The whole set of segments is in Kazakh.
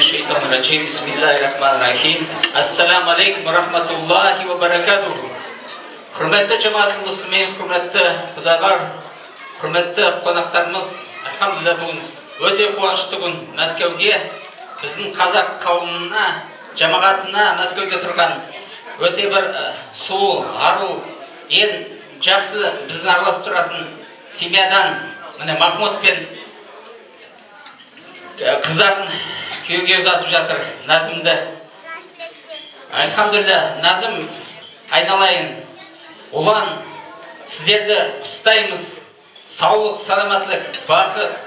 Шайтанир раджим. Бисмиллахир рахманир рахим. Ассаламу алейкум рахматуллахи ва баракатуху. Құрметті жамағат мұсылмен, құрметті құдалар, құрметті қонақтарымыз, альхамдулилля бүгін өте қуанышты күн Мәскеуге біздің қазақ қауымына, жамағатына Мәскеуде тұрған өте бір сұлу, ару, ең жақсы біздің араласып тұратын семьядан міне махмуд пен қыздарын күйеуге ұзатып жатыр. Назымды. Альхамдулилля назым айналайын. Ұлан сіздерді құттықтаймыз. Саулық саламаттылық бақыт.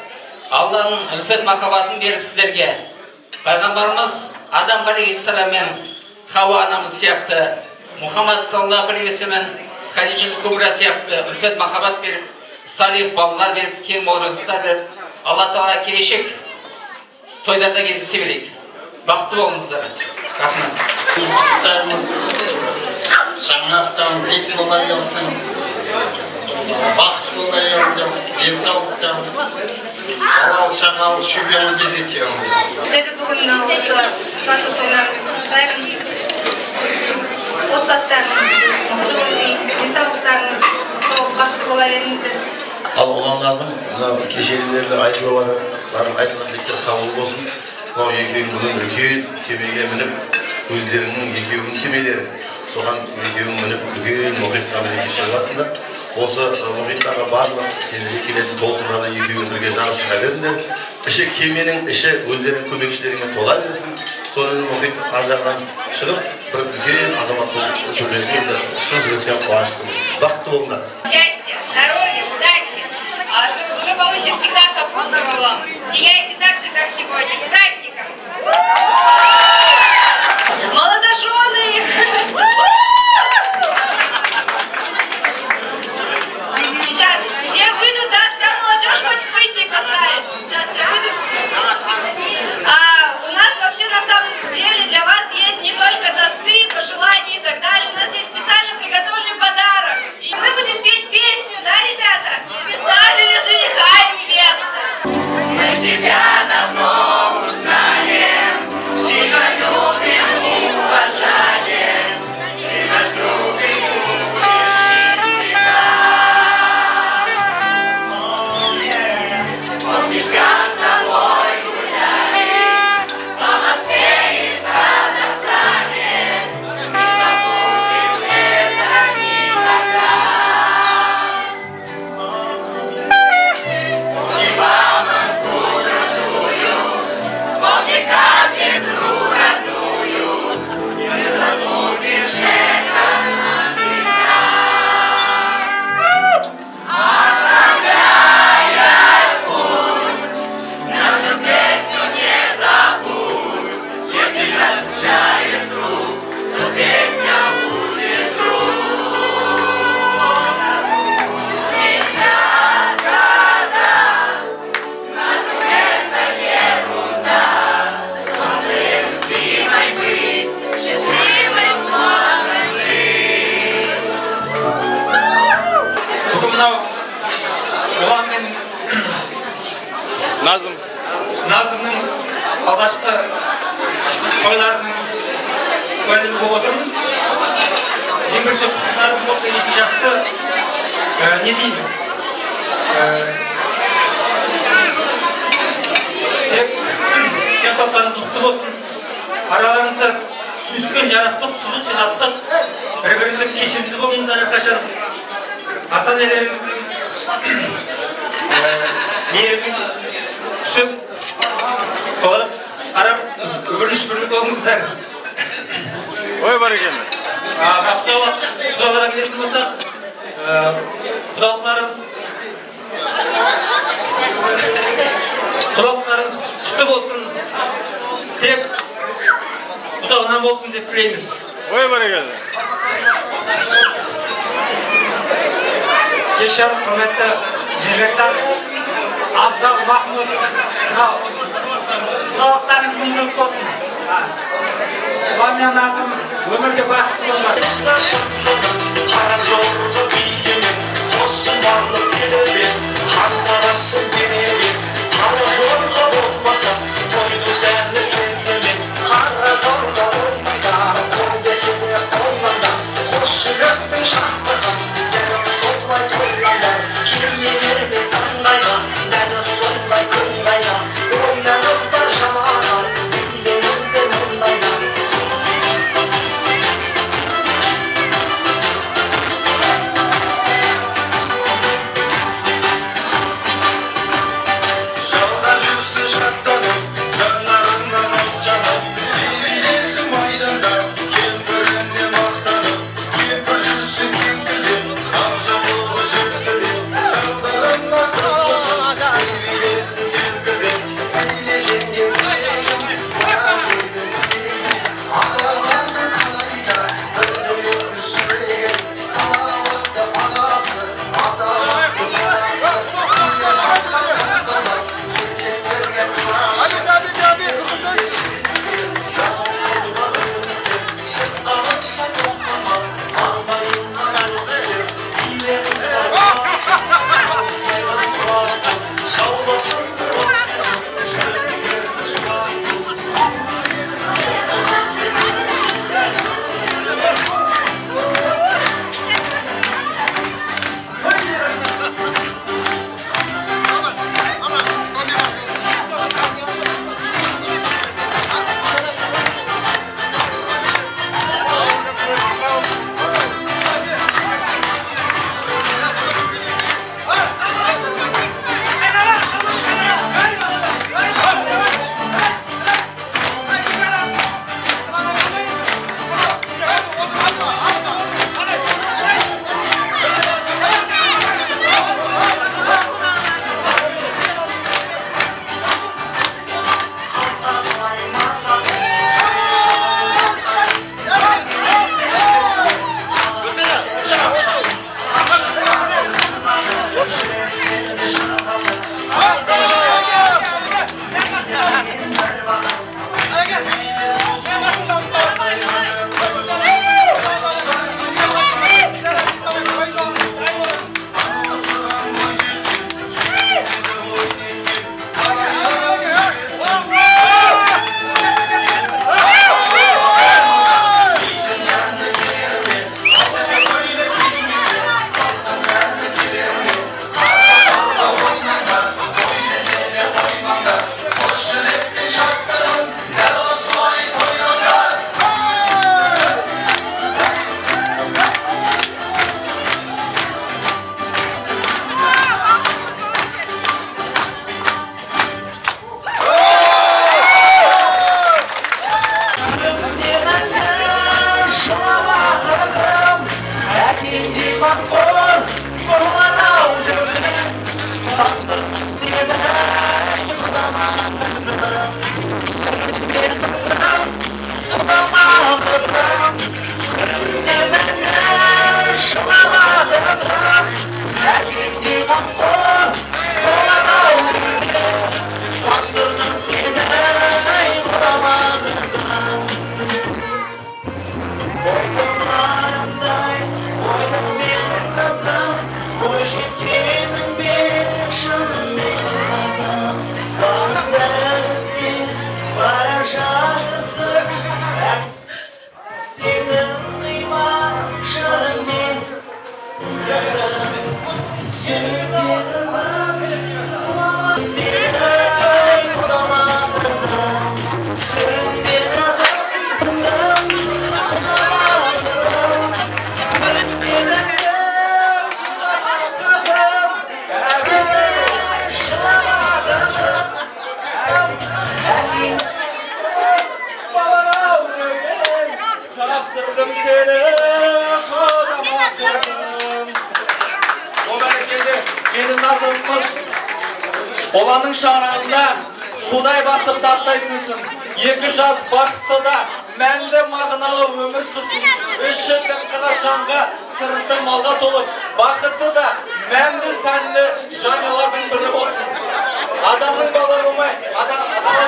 Алланың үлфет махаббатын беріп сіздерге. Пайғамбарымыз адам алейхисалам мен хауа анамыз сияқты мұхаммад саллаллаху алейхи вассалам хадижа күбра сияқты үлфет махаббат беріп салих балалар беріп кең мол рызықтар беріп алла тағала келешек тойдарда кездесе берейік бақытты болыңыздар рахмет құттықтаймыз жаңа бек бола берсін бақытты бола беріңдер денсаулықтан халал шағал шөберен кезете сіздерді бүгін осы құттықтаймын отбасыларыңыз мықты болсын денсаулықтарыңыз бақытты бола беріңіздер ал ұлан назым мынау айтылып жатыр барлық айтылған тілектер қабыл болсын мынау екеуің бүгін үлкен кемеге мініп өздеріңнің екеуіңнің кемелері соған екеуің мініп үлкен мұхитқа мінекей шығып жатсыңдар осы мұхиттағы барлық сендерге келетін толқындарды екеуің бірге жарып шыға беріңдер іші кеменің іші өздерінің көмекшілерімен тола берсін соны мұхит ар жағынан шығып бір үлкен азамат болып шын жүректен қуаныштымыз бақытты болыңдар благополучие всегда сопутствовало. Сияйте так же, как сегодня. С праздником! Алғашқы тойларының куәлігі болып отырмыз бірінші қыздарым осы екі жасты ә, не деймін ә, тек денсаулықтарыңыз мықты болсын араларыңызда түскен жарастық сұлу сыйластық бір біріңізге кешірімді болыңыздар әрқашан ата енелеріңіздің өмірлі шүкірлік болыңыздар ой бәрекелді басқа құдаларға келетін болсақ құдалықтарыңыз құдалықтарыңыз құтты болсын тек құдағынан болсын деп тілейміз ой бәрекелді кешір құрметті жігіттер абзал махмұд мынау құдалықтарыңыз мәңгілік болсын А, ұлан мен назым өмірде бақытты болыңдар қара жорғы биімен қосын барлық қантарасың денеме Қоланың шаңырағында судай басып тастайсың Екі жас бақытты да мәнді мағыналы өмір сүрсін. Іші тыңқына шаңға сырты малға толып Бақытты да мәнді сәнді жанұялардың бірі болсын. Адамның бала болмай ата- атаның